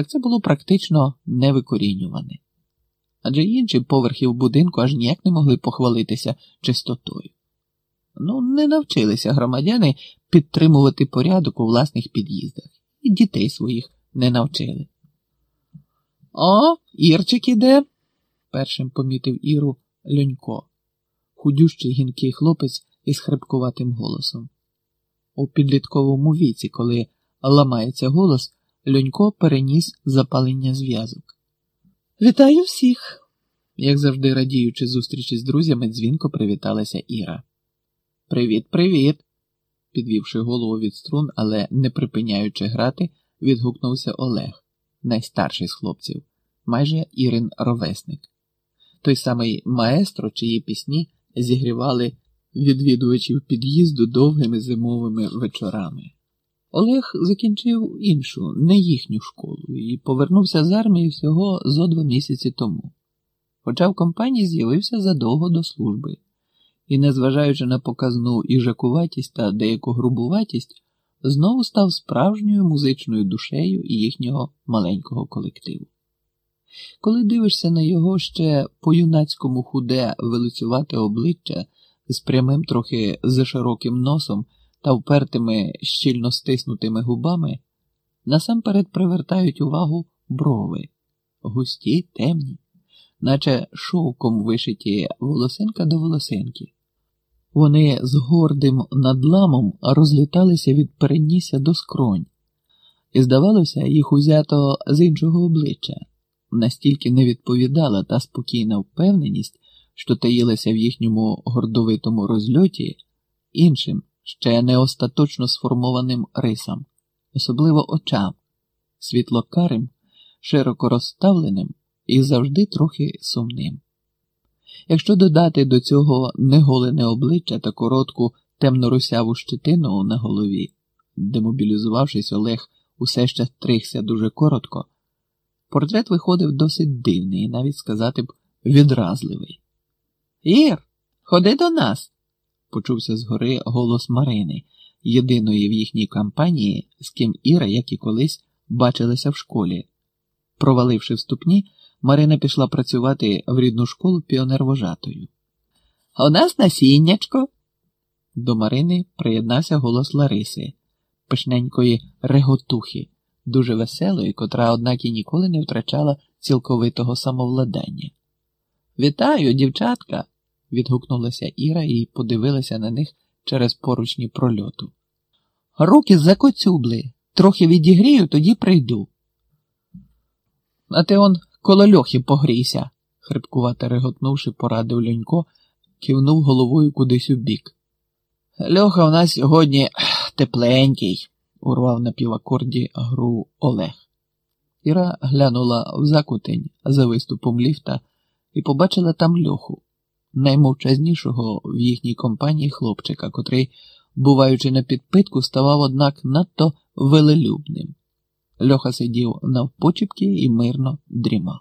так це було практично невикорінюване. Адже інші поверхи будинку аж ніяк не могли похвалитися чистотою. Ну, не навчилися громадяни підтримувати порядок у власних під'їздах, і дітей своїх не навчили. О, Ірчик іде, першим помітив Іру Льонько, худющий гінкий хлопець із хрипкуватим голосом. У підлітковому віці, коли ламається голос, Льонько переніс запалення зв'язок. Вітаю всіх! Як завжди, радіючи зустрічі з друзями, дзвінко привіталася Іра. Привіт, привіт! підвівши голову від струн, але не припиняючи грати, відгукнувся Олег, найстарший з хлопців, майже Ірин ровесник. Той самий маестро, чиї пісні зігрівали відвідувачів під'їзду довгими зимовими вечорами. Олег закінчив іншу, не їхню школу, і повернувся з армії всього зо два місяці тому. Хоча в компанії з'явився задовго до служби, і, незважаючи на показну іжакуватість та деяку грубуватість, знову став справжньою музичною душею їхнього маленького колективу. Коли дивишся на його ще по юнацькому худе велицювате обличчя з прямим трохи зашироким носом та впертими щільно стиснутими губами, насамперед привертають увагу брови, густі, темні, наче шовком вишиті волосинка до волосинки. Вони з гордим надламом розліталися від перенісся до скронь, і, здавалося, їх узято з іншого обличчя, настільки не відповідала та спокійна впевненість, що таїлася в їхньому гордовитому розльоті, іншим, ще не остаточно сформованим рисам, особливо очам, світлокарим, широко розставленим і завжди трохи сумним. Якщо додати до цього неголене обличчя та коротку темно-русяву щетину на голові, демобілізувавшись, Олег усе ще стригся дуже коротко, портрет виходив досить дивний навіть сказати б відразливий. Ір, ходи до нас, почувся згори голос Марини, єдиної в їхній кампанії, з ким Іра, як і колись, бачилася в школі. Проваливши вступні, Марина пішла працювати в рідну школу піонервожатою. У нас насіннячко. До Марини приєднався голос Лариси, пишненької реготухи, дуже веселої, котра, однак і ніколи не втрачала цілковитого самовладання. Вітаю, дівчатка. Відгукнулася Іра і подивилася на них через поручні прольоту. Руки закоцюбли, трохи відігрію, тоді прийду. А ти он коло льохи погрійся, хрипкувато реготнувши, порадив Льонько, кивнув головою кудись у бік. Льоха у нас сьогодні тепленький, урвав на півакорді гру Олег. Іра глянула в закутень за виступом ліфта і побачила там льоху, наймовчазнішого в їхній компанії хлопчика, котрий, буваючи на підпитку, ставав, однак, надто велелюбним. Льоха сидів навпочіпки і мирно дрімав.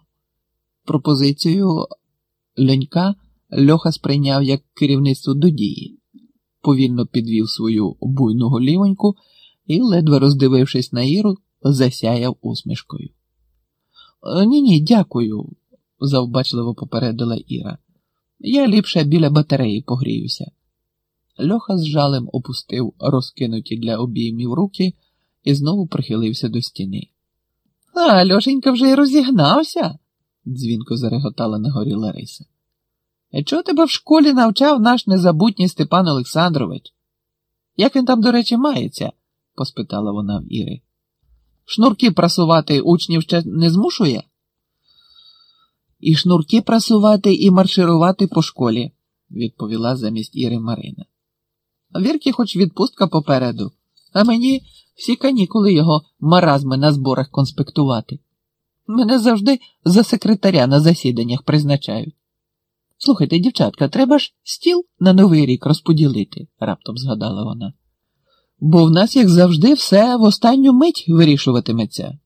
Пропозицію льонька Льоха сприйняв як керівництво до дії, повільно підвів свою буйну голівоньку і, ледве роздивившись на Іру, засяяв усмішкою. Ні, ні, дякую, завбачливо попередила Іра. Я ліпше біля батареї погріюся. Льоха з жалем опустив розкинуті для обіймів руки і знову прихилився до стіни. А Льошенька вже й розігнався, дзвінко зареготала на горі Лариса. Чого тебе в школі навчав наш незабутній Степан Олександрович? Як він там, до речі, мається? поспитала вона в Іри. Шнурки прасувати учнів ще не змушує? І шнурки прасувати, і марширувати по школі, відповіла замість Іри Марина. Вірки хоч відпустка попереду, а мені всі канікули його маразми на зборах конспектувати. Мене завжди за секретаря на засіданнях призначають. Слухайте, дівчатка, треба ж стіл на новий рік розподілити, раптом згадала вона. Бо в нас, як завжди, все в останню мить вирішуватиметься.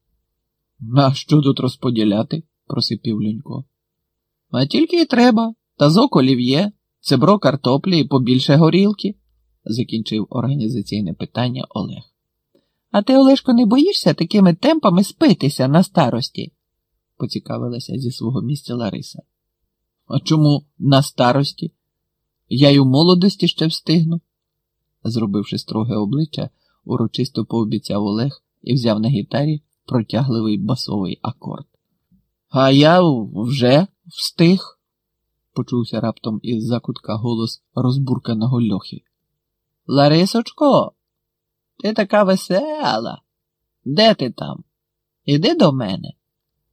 А що тут розподіляти? Просипів Льонько. А тільки й треба. Тазок олів'є, цебро картоплі і побільше горілки, закінчив організаційне питання Олег. А ти, Олешко, не боїшся такими темпами спитися на старості? поцікавилася зі свого місця Лариса. А чому на старості? Я й у молодості ще встигну. Зробивши строге обличчя, урочисто пообіцяв Олег і взяв на гітарі протягливий басовий акорд. А я вже встиг, почувся раптом із закутка голос розбурканого льохи. Ларисочко, ти така весела. Де ти там? Іди до мене.